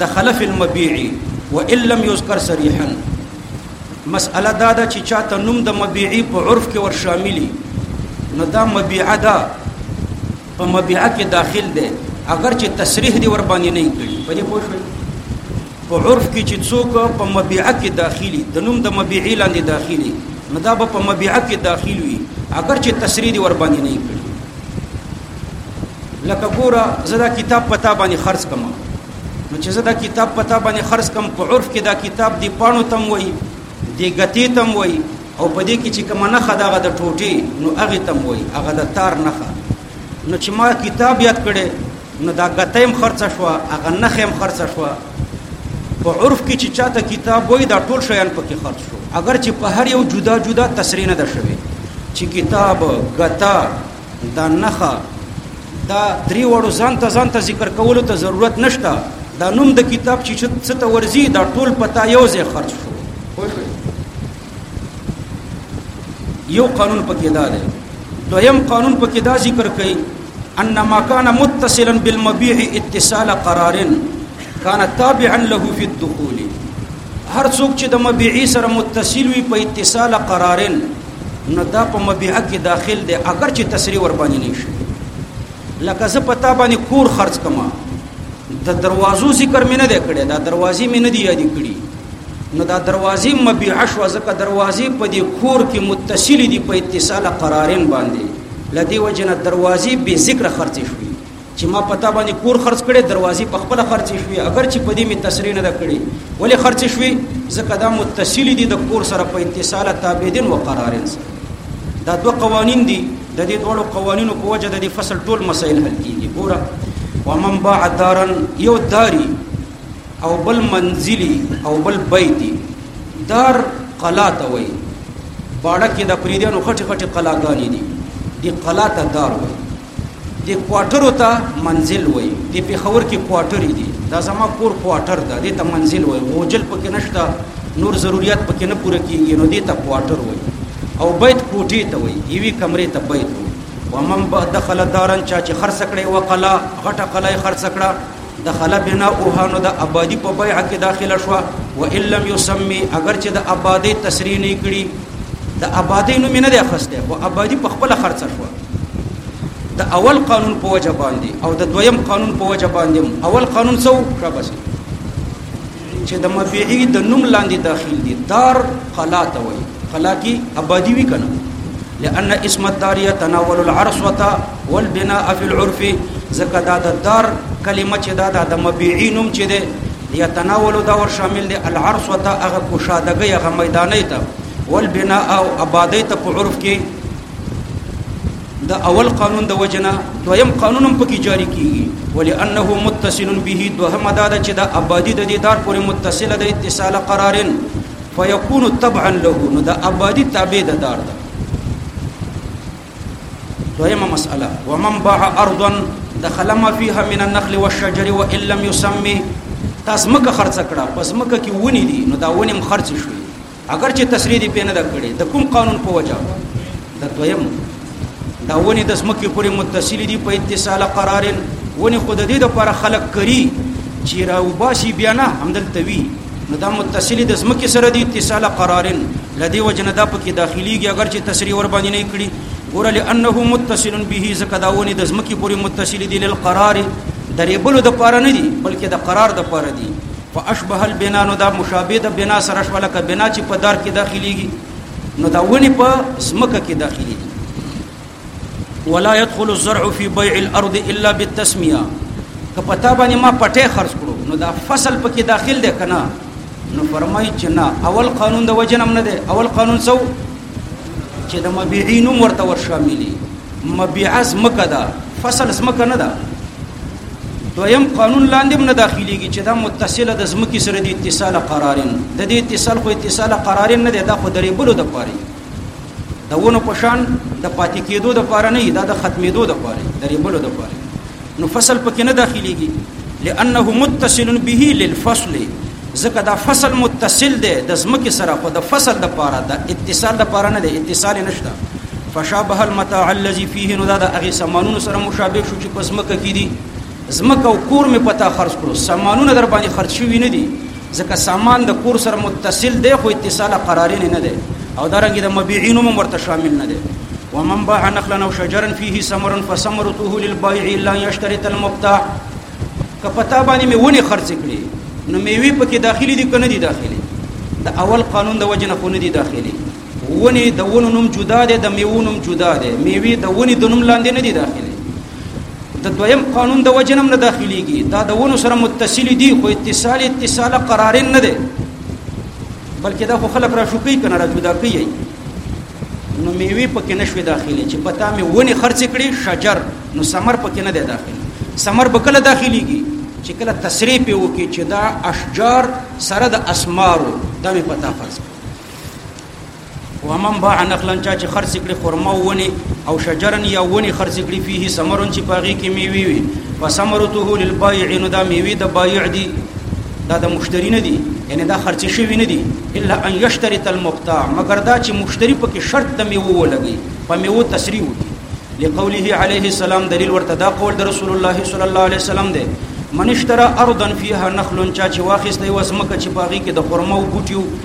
د خلف المبيع وان لم يذكر صريحا مسأله دا ده چې چاته نوم د مبيعي په عرف کې ور شاملي نو دا مبيعه ده په مبيعه کې داخل ده اگر چې تصریح دی ور باندې نه کړي په دې پوه شئ په عرف کې چې څوک په مبيعه کې داخلي د نوم د مبيعي لاندې داخلي نو دا به په مبيعه کې داخل وي اگر چې تصریح دی ور باندې نه کړي لکه ګوره زه دا کتاب پتا باندې خرج کوم نو چې زه دا کتاب پتا باندې خرج کوم په عرف کې دا کتاب دی پانو تم وای دی غتی تم وای او په دې کې چې کوم نه خداغه د ټوټي نو هغه تم وای هغه د تار نه نو چې ما کتاب یاد کړي نو دا غتیم خرڅ شو هغه نه خیم خرڅ شو په عرف کې چې چاته کتاب وای دا ټول شیان پکې خرڅ شو اگر چې په هر یو جدا جدا تسرینه ده شوی چې کتاب غتا دا نخه دا درې وړو ځان ته ځان ته ذکر کولو ته ضرورت نشته دا نوم د کتاب چې څه ته ورځي دا ټول پتا یو ځای خرج شو یو قانون پکې دا دی دویم قانون پکې دا ذکر کړي ان ما كان متصلا بالمبيع اتصال قرار كان تابعا له في الدخول هر څوک چې د مبيعي سره متصل وي په اتصال قرارن نو دا په مبيعه کې داخل دی اگر چې تسری ور باندې نه شي لکه زه پتا باندې کور خرج کما د دروازو ذکر مې نه دی کړی دا دروازې مې نه دی یادې کړی نو دا دروازې مبيعه شو ځکه دروازې په دې کور کې متصل دي په اتصال قرارین باندې لدی وجنه دروازې به ذکر خرج شوې چې ما پتا باندې کور خرڅ کړي دروازې په خپل خرڅ شوې اگر چې په دې می تسری نه کړي ولې خرڅ شوې ځکه دا متصل دي د کور سره په اتصال تابعدن و قرارن سره دا دوه قوانین دي د دې دوه قوانینو په وجه د دې فصل ټول مسایل حل کیږي ګوره ومن باع دارا یو داری او بل منزلی او بل بیتی دار قلا ته وای باړه کې د پریدانو خټه خټه قلاګانی دي دی قلا ته دار وای د کوارټرو ته منزل وای د پیښور کې کوارټرې دي دا زما کور کوارټر ده د ته منزل وای غوجل پکې نشته نور ضرورت پکې نه پوره کیږي نو د ته کوارټر وای او بیت کوټې ته وای یوې کمرې ته بیت وای ومن دخل دارن چا چې خرڅ کړي وقلا غټه قلای خرڅ کړه دخل بناؤها نو د آبادی په بیعه کې داخله شو و ان لم يسمي اگر چې د آبادی تسری نه کړي د آبادی نوم نه دی خسته خو آبادی په خپل خرڅ شو د اول قانون په وجه باندې او د دویم قانون په وجه باندې اول قانون څو شابسي چې د مفعی د نوم لاندې داخل دي دار قلا ته وایي قلا کې آبادی وی کنه لأن اسم الدار يتناول العرصوة والبناء في العرف زکه دا د دار کلمه چې دا د مبيعي نوم چې ده يتناول دا ور شامل دي العرصوة هغه کوشادګي هغه میداني ته والبناء او آبادی ته په عرف کې د اول قانون د وجنا دویم قانون هم پکې جاری کیږي ولانه متصل به دوهم دا چې د آبادی د دې دار پورې متصله د اتصال قرارن فیکون تبعا له نو د آبادی تابع د دار ده دویمه مسأله ومن باع ارضا دخل ما فيها من النخل والشجر وان لم يسمي تاسو مکه خرڅ کړه پس مکه کې ونی دي نو دا ونی هم خرڅ شوې اگر چې تصریح دی پینه درکړي د کوم قانون په وجه د دویم دا ونی د سمکه پورې متصل دي په اتصال قرار ونی خود دې د پر خلق کری چې راو باسي بیا نه همدلته وی نو دا متصل د سمکه سره دي اتصال قرار لدی وجنه دا پکې داخليږي اگر چې تصریح ور باندې نه کړي ګور لانه متصل به زکه دا ونی د سمکه پورې متصل دي للقرار درې بل د پاره نه دي بلکې د قرار د پاره دي فاشبه البناء نو دا مشابه د بنا سره شو لکه بنا چې په دار کې داخليږي نو دا ونی په زمکه کې داخلي دي ولا يدخل الزرع في بيع الارض الا بالتسميه که پتا باندې ما پټه خرج کړو نو دا فصل پکې داخل دی کنه نو فرمای چې نه اول قانون د وجنم نه دی اول قانون سو چې د مبيعي نوم ورته ورشاملي مبيعه زمکه ده فصل زمکه نه ده دویم قانون لاندې نه داخليږي چې دا متصله د زمکه سره د اتصال قرارین د دې اتصال خو اتصال قرارین نه ده دا خو درې بلو د پاره دونه پشان د پاتې کېدو د پاره نه دا د ختمېدو د پاره درې بلو د پاره نو فصل پکې نه داخليږي لانه متصل به للفصل ځکه دا فصل متصل دی د زمکه سره خو د فصل د پاره د اتصال د پاره نه دی اتصال نشته فشابه المتاع الذي فيه نو دا د هغه سامانونو سره مشابه شو چې پس مکه کې دي زمکه او کور می پتا خرج کړو سامانونه در باندې خرج شوی نه دي ځکه سامان د کور سره متصل دی خو اتصال قرارین نه دی او دارنګ د مبيعين هم ورته شامل نه دی ومن باع نخلا او شجرا فيه ثمر فثمرته للبائع لا يشترط المبتاع کپتا باندې مې ونی خرڅ کړې نو میوي پکې داخلي دي کنه دي داخلي د اول قانون د وجنه خو نه دي داخلي ونې د ونو نوم جدا دی د میوو نوم جدا دی میوې د ونې د نوم لاندې نه دي داخلي د دویم قانون د وجه نوم نه داخليږي دا د ونو سره متصل دي خو اتصال اتصال قرار نه دی بلکې دا خو خلک را شوکې کنه را جدا کوي نو میوې پکې نشوي داخلي چې پتا مې ونې خرڅ کړي شجر نو سمر پکې نه دی داخلي سمر به کله داخليږي چې کله تصریح په وکي چې دا اشجار سره د اسمارو دا مې پتا فرض کړ ومن باع نخلا چا چې خرڅ کړي خرما ونی او شجرن یا ونی خرڅ کړي فيه ثمرن چې پاغي کې میوي وي فثمرته للبائع نو دا میوي د بایع دي دا د مشتری نه دي یعنی دا خرڅ شوی نه دي الا ان یشترط المقطع مگر دا چې مشتری پکې شرط د میوه ولګي په میوه تسریع وکړي لقوله عليه السلام دلیل ورته دا قول د رسول الله صلی الله علیه وسلم دی من اشترى ارضا فيها نخل چا چې واخیسته وسمکه چې باغی کې د خرمو بوټیو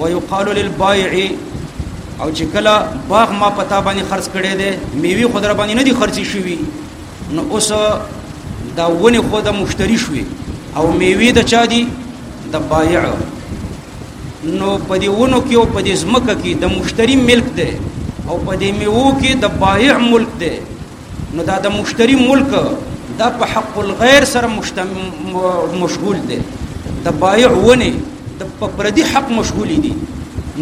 ويقال للبائع او چې کله باغ ما پتا باندې خرڅ کړي دي میوي خو در باندې نه دي خرڅ شوي نو اوس دا ونه خو د مشتری شوي او میوي د چا دي د بایع نو په دې ونو کې او په دې زمکه کې د مشتری ملک دی او په دې میوو کې د بایع ملک دی نو دا د مشتری ملک دا په حق الغیر سره مشغول دی د بایع ونی د پردي حق مشغول دي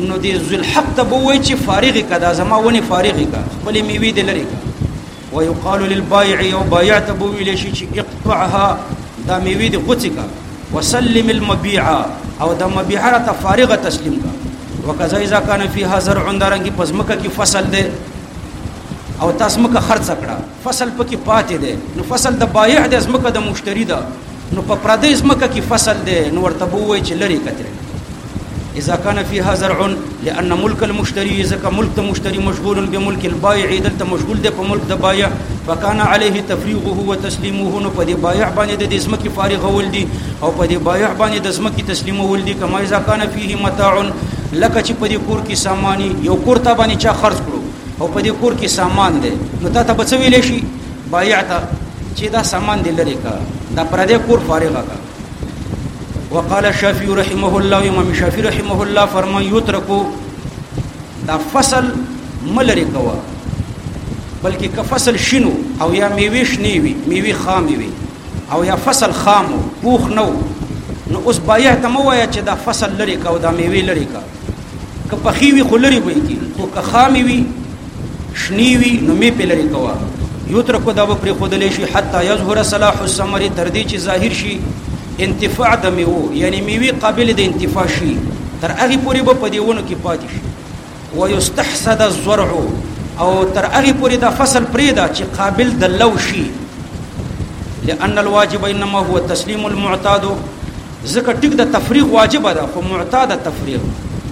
نو د ذل حق ته بووي چې فارغ کدا زما ونی فارغ کا خپل میوي د لری کا ويقال للبائع او بایع ته بووي لشي چې اقطعها دا میوي د غوڅ کا وسلم المبيع او د مبيع را ته فارغ تسلیم کا وکذا اذا كان فيها زرع درنګي پزمکه کې فصل ده او تاسو مکه خرڅ کړه فصل پکې پاتې دی نو فصل د بایع د زمکه د مشتری ده نو په پردې زمکه کې فصل دی نو ورته بووي چې لری کتل اذا كان فيها زرع لان ملك المشتري اذا كان ملك المشتري مشغول بملك البائع دلته مشغول دی په ملک د بایع فكان عليه تفريغه وتسليمه نو په دې بایع باندې د زمکه فارغ ول دي او په دې بایع باندې د زمکه تسلیمول دي کما اذا كان فيه متاع لکه چې په دې کور کې سامانی یو کور ته باندې چا خرج کړو او په دې کور کې سامان دی نو تا ته به څه ویلی شي بایعته چې دا سامان دې لرې کا دا پردی کور فارغه کا وقال الشافعي رحمه الله امام شافعي رحمه الله فرمای یترکو دا فصل ملری کوا بلکې که فصل شینو او یا میوه شنی وي میوه خامې وي او یا فصل خامو پوخ نو نو اوس بایع ته مو وایي چې دا فصل لري کا او دا میوه لري کا که پخی وی خو لري وي کی خو که خامي وي شنی وي نو می په لري کوا یو تر کو دا پر خودلې شي حتا یظهر صلاح الثمر تر دې چې ظاهر شي انتفاع د میوه یعنی میوه قابل د انتفاع شي تر هغه پورې به په دیونو کې پاتې شي ويستحسد الزرع او تر هغه پورې دا فصل پرېدا چې قابل د لو شي لأن الواجب انما هو تسليم المعتاد ځکه ټیک د تفریغ واجب ده خو معتاد تفریغ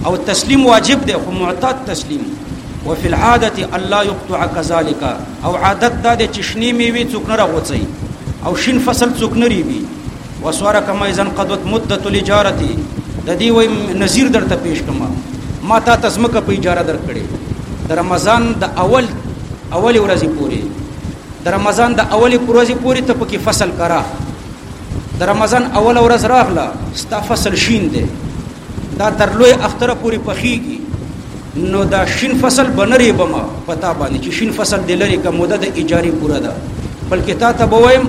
او تسلیم واجب ده خو معتاد تسلیم وفي العاده الله يقطع كذلك او عادت دا د چشنی میوي څوک نه راغوڅي او شین فصل څوک نه ریبي وسوره کما اذن قدوت مدته لجارتي د دې وای نظیر درته پیش کما ما تا تزمکه په اجاره درکړي د رمضان د اول اول ورځې پوري د رمضان د اول ورځې پوري ته پکې فصل کرا د رمضان اول ورځ راغله ستا فصل شین دی دا تر لوی اختره پورې پخیږي نو دا شین فصل بنري بما پتا باندې چې شین فصل د لری کوم مده د اجاره پوره ده بلکې تا ته بویم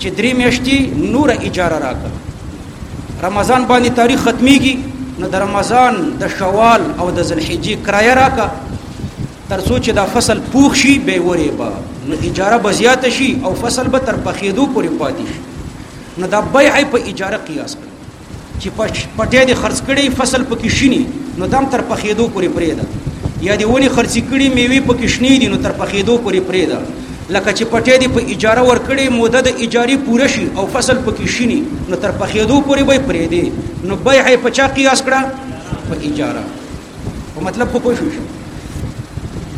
چې درې میاشتې نور اجاره راکړه رمضان باندې تاریخ ختميږي نو د رمضان د شوال او د ذلحجې کرایه راکړه تر څو چې دا فصل پوخ شي به ورېبه نو اجاره به زیات شي او فصل به تر پخېدو پورې پاتې شي نو دا بیع په اجاره قیاس کړي چې پټې دې خرڅ کړي فصل پکې شینی نو دام تر پخېدو پورې پرې ده یا دې ونی خرڅ کړي میوه پکې شنې دي نو تر پخېدو پورې پرې ده لکه چې پټې دې په اجاره ور کړي موده د اجاري پوره شي او فصل پکې شینی نو تر پخېدو پورې به پرې ده نو بیع په چا قیاس کړه په اجاره په مطلب خو پوه شو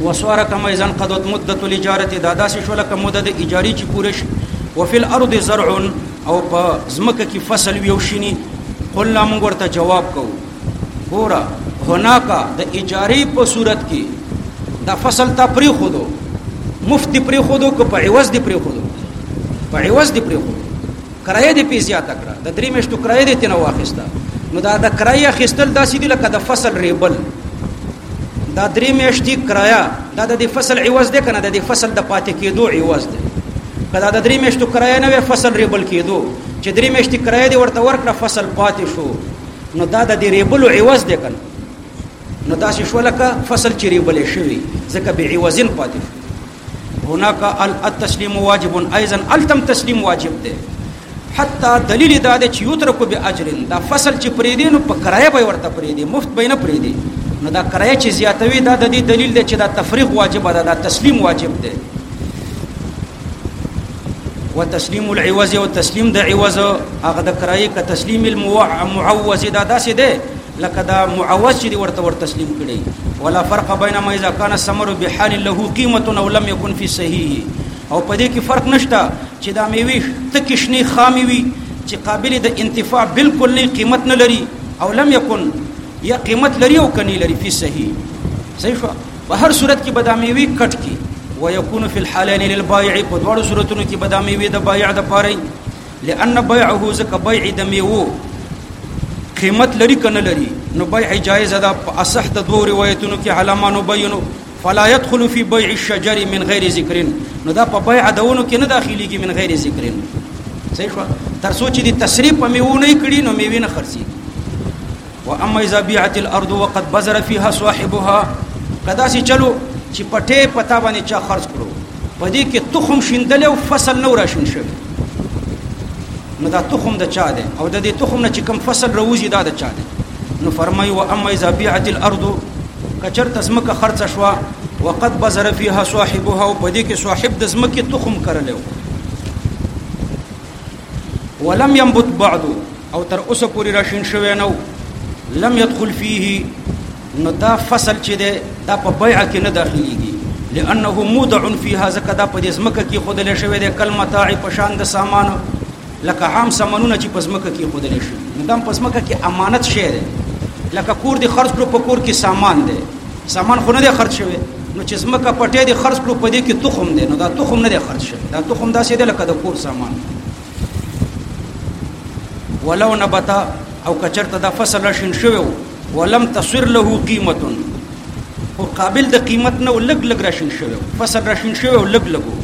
وسواره کما اذا قضت مدته الاجاره دا داسې شو لکه مدد اجاري چې پوره شي وفي الارض زرع او په زمکه کې فصل ویو شینی قلنا موږ ورته جواب کوو ګوره هناکا د اجاري په صورت کې دا فصل ته پری خودو مفت پری خودو که په عوض دی پری خودو په عوض دی پری خودو کرایه دې پی زیاته کړه د درې میاشتو کرایه دې تنه واخیسته نو دا د کرایه خستل داسې دي لکه د فصل ریبل دا درې میاشتې کرایه دا د فصل عوض ده کنه د فصل د پاتې کېدو عوض ده کله د درې میاشتو کرایه نه وي فصل ریبل کېدو چې درې میاشتې کرایه دې ورته ورکړه فصل پاتې شو نو دا د ریبل عوض ده کنه نو داسې شو لکه فصل چې ریبل شوی ځکه به عوضین پاتې شو هناك التسليم واجب ايضا التم تسليم واجب دی حتی دلیل دا دی چې یترکو به اجرن دا فصل چې پرې دی نو په کرایه به ورته پرې دی مفت به نه پرې دی نو دا کرایه چې زیاتوي دا د دې دلیل دی چې دا تفریق واجب ده دا تسلیم واجب دی وتسلیم العوض او تسلیم د عوض هغه د کرایه ک تسلیم المعوض دا داسې دی لکه دا معوض چې ورته ور تسلیم کړي ولا فرق بین ما اذا كان الثمر بحال له قیمه او لم يكن في صحیح او په دې کې فرق نشته چې دا میوي تکشنی خامي وي چې قابل د انتفاع بالکل نه قیمت نه لري او لم يكن یا قیمت لري او کني لري في صحیح صحیح شو په هر صورت کې بدامیوي کټ کې ويكون في الحالين للبائع په دواړو صورتونو کې بدامیوي د بائع د پاره لأن بيعه ځکه بيع د میوو قیمت لري کنه لري نو بيع جایز ده په اصح د دوه روایتونو کې علامه نو بینو فلا يدخل في بيع الشجر من غير ذکر نو دا په بيع دونو کې نه داخليږي من غير ذکر صحیح شو تر سوچ دي تصریف په میوو نه کړي نو میوه نه خرڅيږي واما اذا بيعت الارض وقد بذر فيها صاحبها کدا سي چلو چې پټه پتا باندې چا خرج کړو پدې کې تخم شیندل او فصل نو را شین شوی نو دا تخم د چا دی او د دې تخم نه چې کم فصل روزي دا د چا دی نو فرمای و اما اذا بيعت الارض کچر تزمکه خرڅ شو وقد بذر فيها صاحبها او پدې کې صاحب د زمکه تخم کړلو ولم ينبت بعد او تر اوسه پورې را شین شوی نه لم يدخل فيه نو دا فصل چې ده دا په بیع کې نه داخليږي لانه مودع فيها زکه دا په دې زمکه کې خودل شوی ده کلمه تاع په شان د سامان لکه عام سامانونه چې په زمکه کې خودل شي نو دا په زمکه کې امانت شی ده لکه کور دی خرج کړو په کور کې سامان ده سامان خو نه دی خرج شوی نو چې زمکه پټې دی خرج کړو په دې کې تخم ده نو دا تخم نه دی خرج شوی دا تخم داسې ده لکه د کور سامان ولو نبتا او کچرته د فصل شین شوو ولم تصر له قیمت او قابل د قیمت نه لګ لګ راشین شوو فصل راشین شوو لګ لګو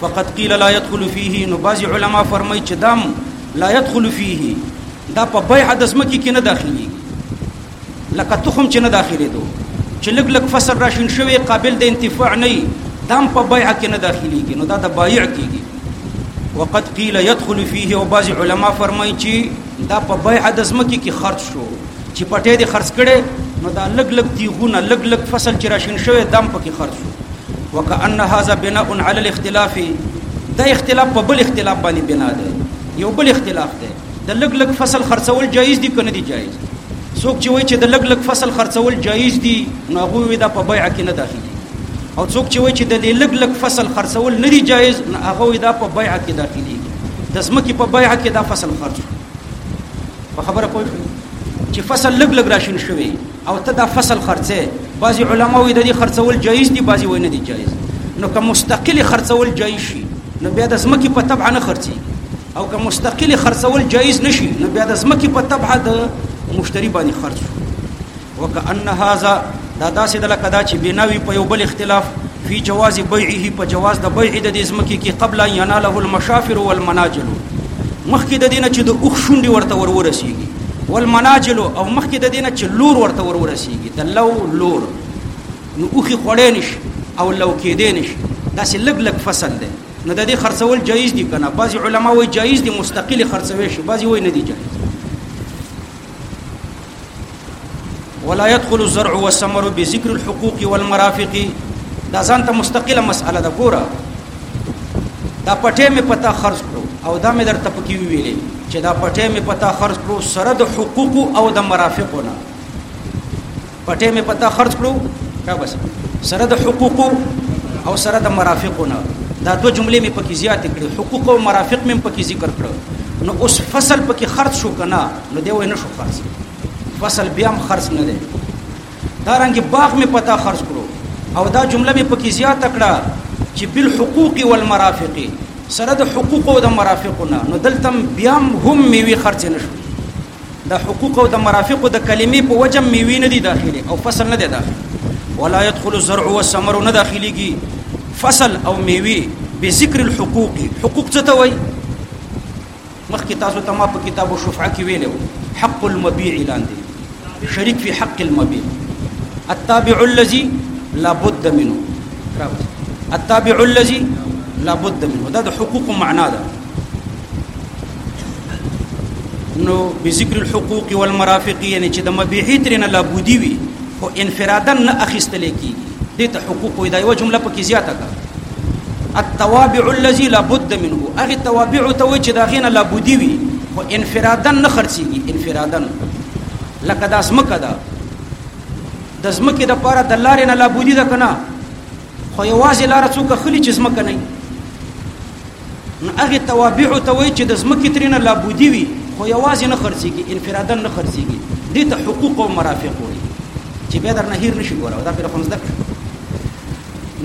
فقط قیل لا يدخل فيه نو بعض علما فرمای چې دام لا يدخل فيه دا په بیع د زمکی کې نه داخلي لکه تخم چې نه داخلېدو چې لږ لږ فصل را شین شوی قابل د انتفاع نه وي دا هم په بیع کې نه داخلېږي نو دا د بایع کېږي وقد قیل یدخل فیه او بعضې علما فرمایي چې دا په بیع د ځمکې کې خرج شو چې پټې دې خرج کړي نو دا لګ لګ تیغونه لګ لګ فصل چې راشین شوی دم پکې خرج شو وکأن هذا بناء على الاختلاف دا اختلاف په بل اختلاف باندې بنا دی یو بل اختلاف دی د لګ لګ فصل خرڅول جایز دي کنه دي جایز دي څوک چې وایي چې د لګ لګ فصل خرڅول جایز دي نو هغه وی دا په بیع کې نه داخلي او څوک چې وایي چې د لګ لګ فصل خرڅول نه دي جایز نو هغه وی دا په بیع کې داخلي د زمکه په بیع کې دا فصل خرڅ په خبره پوه شئ چې فصل لګ لګ راشین شوی او ته دا فصل خرڅه بعضی علما وی د دې خرڅول جایز دي بعضی وی نه دي جایز نو که مستقلی خرڅول جایز شي نو بیا د زمکی په تبع نه خرڅي او که مستقلی خرڅول جایز نشي نو بیا د زمکی په تبع د مشتری باندې خرڅ شو وکأن هاذا دا داسې د لکه دا چې بناوي په یو بل اختلاف فی جواز بیعه په جواز د بیع د دې زمکی کې قبل ان یناله المشافر والمناجل مخکې د دینه چې د اوخ شونډي ورته ورورسیږي والمناجل او مخکې د دینه چې لور ورته ورورسیږي د لو لور نو اوخي خړې نش او لو کې دې نش دا سې لګ لګ فصل دی نو د دې خرڅول جایز دي کنه بعضي علما وایي جایز دي مستقلی خرڅوي شي بعضي وایي نه دي جایز ولا يدخل الزرع والثمر بذكر الحقوق والمرافق دا ځان ته مستقله مسأله ده ګوره دا پټه مې پتا خرج کړو او دا مې درته پکې ویلې چې دا پټه مې پتا خرج کړو سره د حقوق او د مرافقونه پټه مې پتا خرج کړو دا بس سره د حقوق او سره د مرافقونه دا دوه جملې مې پکې زیات کړې حقوق او مرافق مې پکې ذکر کړو نو اوس فصل پکې خرج شو کنه نو دی وای نه شو خرج فصل بیا هم خرج نه دی دا رنګ باغ مې پتا خرج کړو او دا جمله مې پکې زیات کړه چې بالحقوق والمرافق سره د حقوق او د مرافقونه نو دلته بیا هم مې وی خرج نه شو د حقوق او د مرافق د کلمې په وجه میوي نه دي داخلي او فصل نه دی داخلي ولا يدخل الزرع والثمر نه داخليږي فصل او میوي بذكر الحقوق حقوق څه ته وایي مخکې تاسو ته ما په کتاب او شفعه کې ویلو حق المبيع لاندې شریک فی حق المبيع التابع الذي لابد منه راوځي التابع الذي لابد منه دا د حقوق معنا ده نو بذکر الحقوق والمرافق یعنی چې د مبيحي ترنه لا بودی وي او انفرادا نه اخیستل کیږي دې ته حقوق وي دا یو جمله پکې زیاته ده التوابع الذي لا بد منه هغه توابع ته وي چې دا غینه لا بودی وي او انفرادا نه خرڅيږي انفرادا لکه دا زمکه ده د زمکه د پاره د لارې نه لا بودی ده کنه خو یوازې لار څوک خلی چې زمکه نه نو هغه توابع ته وایي چې د ځمکې ترینه لابودي وي خو یوازې نه خرڅېږي انفرادا نه خرڅېږي دې ته حقوق او مرافق وایي چې بیا درنه هیر نشي کولی دا پرې خو زده کړه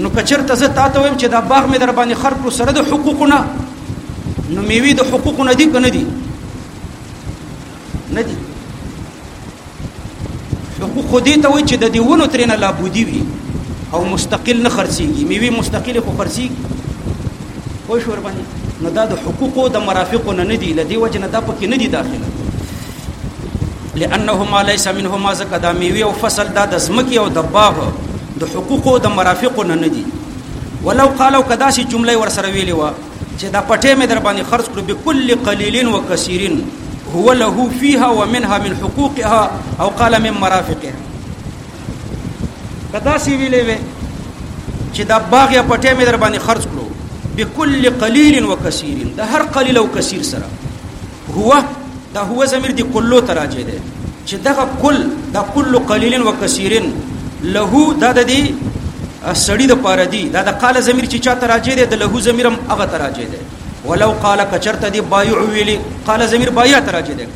نو که چېرته زه تا ته وایم چې دا باغ مې در باندې خر کړو سره د حقوقو نه نو میوې د حقوقو نه دي که نه دي نه دي حقوق خو دې ته وایي چې د دې ونو ترې نه لابودي وي او مستقل نه خرڅېږي میوې مستقلې خو خرڅېږي پوه شو ورباندې نو دا د حقوقو د مرافقو نه نه دي له دې وجې نه دا پکې نه دي داخله لأنهما ليس منهما ځکه دا میوې او فصل دا د ځمکې او د باغ د حقوقو د مرافقو نه نه دي ولو قالو کدا سي جمله ورسره ویلې وه چې دا پټې مې در باندې خرج کړو بكل قليل وكثير هو له فيها ومنها من حقوقها او قال من مرافقها کدا سی ویلې وې چې دا باغ یا پټې مې در باندې خرج کړو بكل قليل وكثير دا هر قليل او کثیر سره هو دا هو زمير دي کلو تراجه ده چې دغه کل دا کل قليل و کثير له دا د دې سړی د پاره دی دا د قال زمير چې چا تراجه ده د له زميرم هغه تراجه ده ولو قال کچرت دی بایع ویلی قال زمير بایع تراجه ده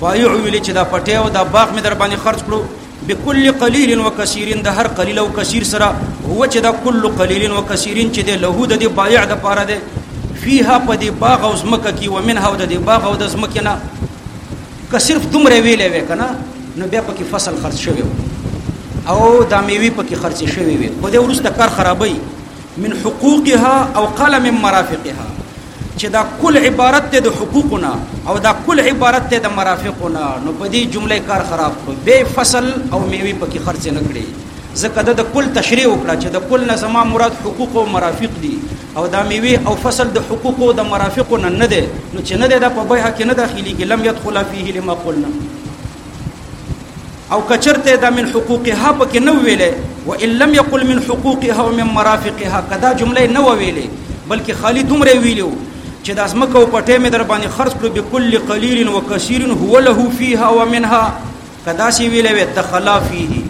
بایع ویلی چې دا پټه او دا باغ می در باندې خرج کړو بكل قليل وكثير د هر قليل او کثیر سره هو چې د کل قليل وكثير چې د له د بایع د پاره ده فيها په دې باغ او زمکه کې ومنها د دې باغ او د زمکه نه که صرف دومره ویلې وې کنه نو بیا پکې فصل خرج شوی او دا میوي پکې خرج شوی وي خو د ورسته کار خرابوي من حقوقها او قلم مرافقها چې دا کل عبارت دی د حقوقو نه او دا کل عبارت دی د مرافقو نه نو په دې جمله کار خراب کړو به فصل او میوي پکې خرڅ نه کړي ځکه د کل تشریح وکړه چې د کل نه زما مراد حقوق او مرافق دي او دا میوه او فصل د حقوق او د مرافق نه نه ده نو چې نه ده د په بیه کې نه داخلي کې لم يدخل فيه لما قلنا او کچرته دا من حقوقها پکې نه ویلې و ان لم يقل من حقوقها او من مرافقها کدا جمله نه ویلې بلکې خالی دومره ویلو چې د اسمکه او پټې مې در باندې خرج کړو بكل قليل وكثير هو له فيها ومنها کدا سی ویلې دخلا فيه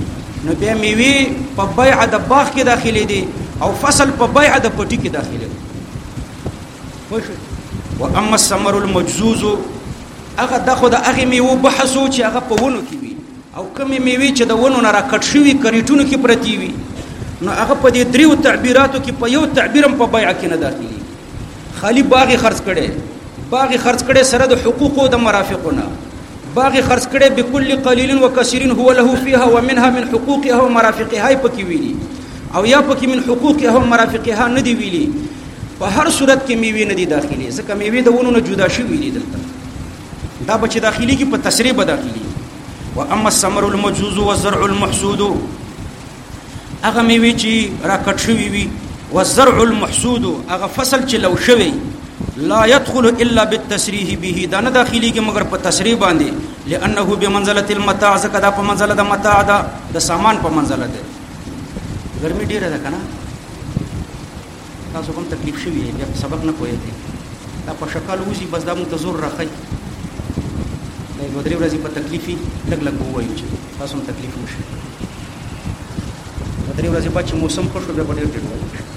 نو به مې وی په بيع د باغ کې داخلي دي او فصل په بيع د پټي کې داخلي دي و اما الثمر المجزوز هغه د خو د هغه میوه بحثو چې هغه په ونو کې وي او کمی میوه چې د ونو نه راکټ شوی کریټونو کې پرتی وي نو هغه په دې دریو تعبیراتو کې په یو تعبیرم په بیع کې نه داخلي خالی باغ خرڅ کړي باغ خرڅ کړي سره د حقوقو د مرافقونه باغ خرڅ کړي بكل قليل وكثير هو له فيها ومنها من حقوقها ومرافقها پکې ویلي او یا پکې من حقوقها ومرافقها نه دی ویلي په هر صورت کې میوه نه دي داخلي ځکه میوه د ونو نه جدا شوی دي دلته دا بچ داخلي کې په تسری به داخلي و اما الثمر المجوز والزرع المحسود هغه میوه چې راکټ شوی وي والزرع المحسود هغه فصل چې لو شوی لا يدخل الا بالتسريح به دا نه داخلي کې مگر په تسریح باندې لانه بمنزله المتاع زکه دا په منزله د متاع دا د سامان په منزله ده ګرمي ډیره ده کنه تاسو هم تکلیف شوی یی بیا په سبق نه پوهیږی دا په شکل وزی بس دا موږ ته زور راخی دا یو دوه درې ورځی په تکلیف وی لګ لګ به ووایو چی تاسو هم تکلیف نشی دوه درې ورځی بعد چی موسم ښه شو بیا به ډیر ډیر وایو انشاءالله